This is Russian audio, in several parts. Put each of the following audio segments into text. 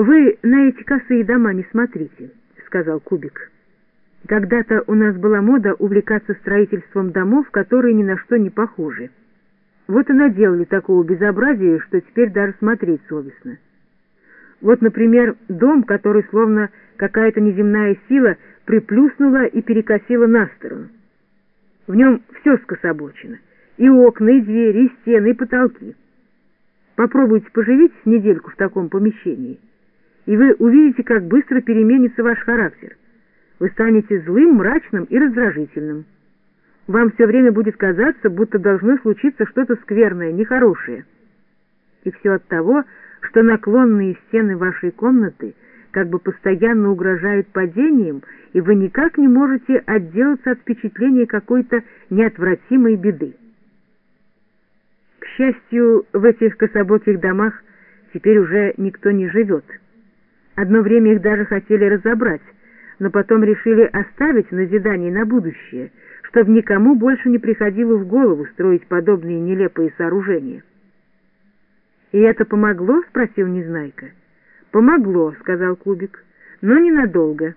«Вы на эти косые дома не смотрите», — сказал Кубик. «Когда-то у нас была мода увлекаться строительством домов, которые ни на что не похожи. Вот и наделали такого безобразия, что теперь даже смотреть совестно. Вот, например, дом, который словно какая-то неземная сила приплюснула и перекосила на сторону. В нем все скособочено, и окна, и двери, и стены, и потолки. Попробуйте поживить недельку в таком помещении — и вы увидите, как быстро переменится ваш характер. Вы станете злым, мрачным и раздражительным. Вам все время будет казаться, будто должно случиться что-то скверное, нехорошее. И все от того, что наклонные стены вашей комнаты как бы постоянно угрожают падением, и вы никак не можете отделаться от впечатления какой-то неотвратимой беды. К счастью, в этих кособоких домах теперь уже никто не живет. Одно время их даже хотели разобрать, но потом решили оставить назидание на будущее, чтобы никому больше не приходило в голову строить подобные нелепые сооружения. «И это помогло?» — спросил Незнайка. «Помогло», — сказал Кубик, — «но ненадолго.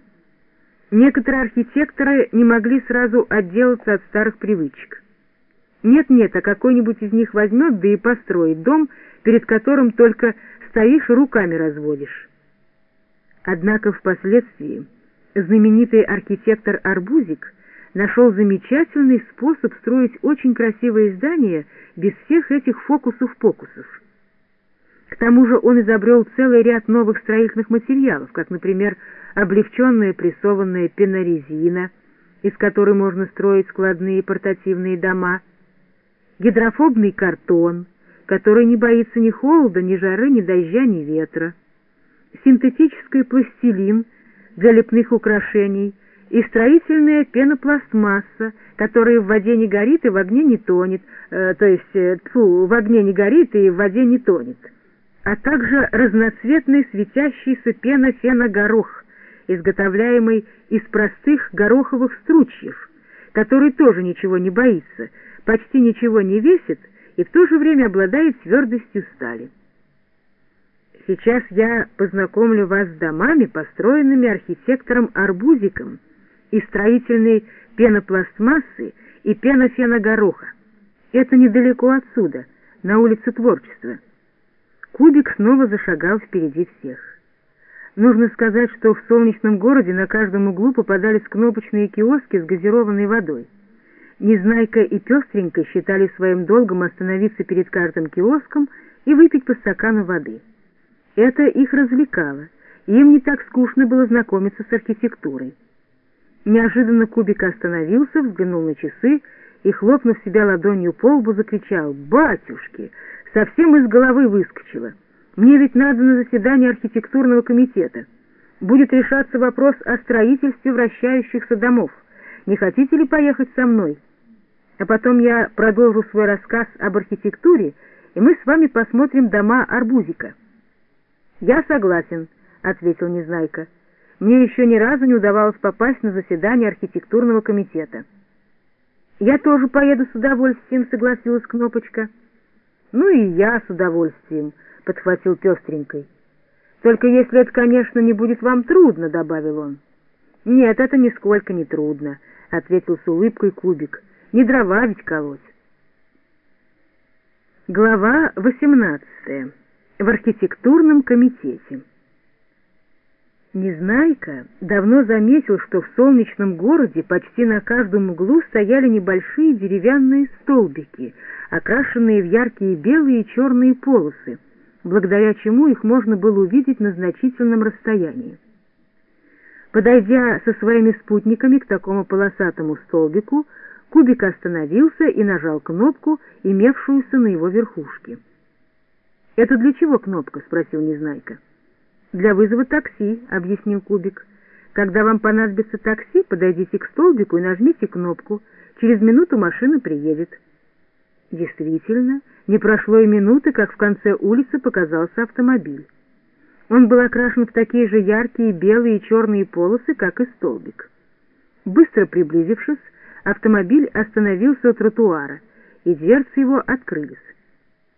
Некоторые архитекторы не могли сразу отделаться от старых привычек. Нет-нет, а какой-нибудь из них возьмет, да и построит дом, перед которым только стоишь и руками разводишь». Однако впоследствии знаменитый архитектор Арбузик нашел замечательный способ строить очень красивые здания без всех этих фокусов-покусов. К тому же он изобрел целый ряд новых строительных материалов, как, например, облегченная прессованная пенорезина, из которой можно строить складные портативные дома, гидрофобный картон, который не боится ни холода, ни жары, ни дождя, ни ветра, синтетический пластилин для лепных украшений и строительная пенопластмасса, которая в воде не горит и в огне не тонет, э, то есть э, в огне не горит и в воде не тонет, а также разноцветный светящийся пенофеногорох, изготовляемый из простых гороховых стручьев, который тоже ничего не боится, почти ничего не весит и в то же время обладает твердостью стали. Сейчас я познакомлю вас с домами, построенными архитектором Арбузиком из строительной пенопластмассы и пенофеногороха. Это недалеко отсюда, на улице Творчества. Кубик снова зашагал впереди всех. Нужно сказать, что в солнечном городе на каждом углу попадались кнопочные киоски с газированной водой. Незнайка и Пестренька считали своим долгом остановиться перед каждым киоском и выпить по стакану воды. Это их развлекало, им не так скучно было знакомиться с архитектурой. Неожиданно Кубик остановился, взглянул на часы и, хлопнув себя ладонью по лбу, закричал «Батюшки! Совсем из головы выскочило! Мне ведь надо на заседание архитектурного комитета. Будет решаться вопрос о строительстве вращающихся домов. Не хотите ли поехать со мной? А потом я продолжу свой рассказ об архитектуре, и мы с вами посмотрим дома Арбузика». «Я согласен», — ответил Незнайка. «Мне еще ни разу не удавалось попасть на заседание архитектурного комитета». «Я тоже поеду с удовольствием», — согласилась Кнопочка. «Ну и я с удовольствием», — подхватил пестренькой. «Только если это, конечно, не будет вам трудно», — добавил он. «Нет, это нисколько не трудно», — ответил с улыбкой Кубик. «Не дрова ведь колоть». Глава восемнадцатая в архитектурном комитете. Незнайка давно заметил, что в солнечном городе почти на каждом углу стояли небольшие деревянные столбики, окрашенные в яркие белые и черные полосы, благодаря чему их можно было увидеть на значительном расстоянии. Подойдя со своими спутниками к такому полосатому столбику, Кубик остановился и нажал кнопку, имевшуюся на его верхушке. «Это для чего кнопка?» — спросил Незнайка. «Для вызова такси», — объяснил Кубик. «Когда вам понадобится такси, подойдите к столбику и нажмите кнопку. Через минуту машина приедет». Действительно, не прошло и минуты, как в конце улицы показался автомобиль. Он был окрашен в такие же яркие белые и черные полосы, как и столбик. Быстро приблизившись, автомобиль остановился у тротуара, и дверцы его открылись.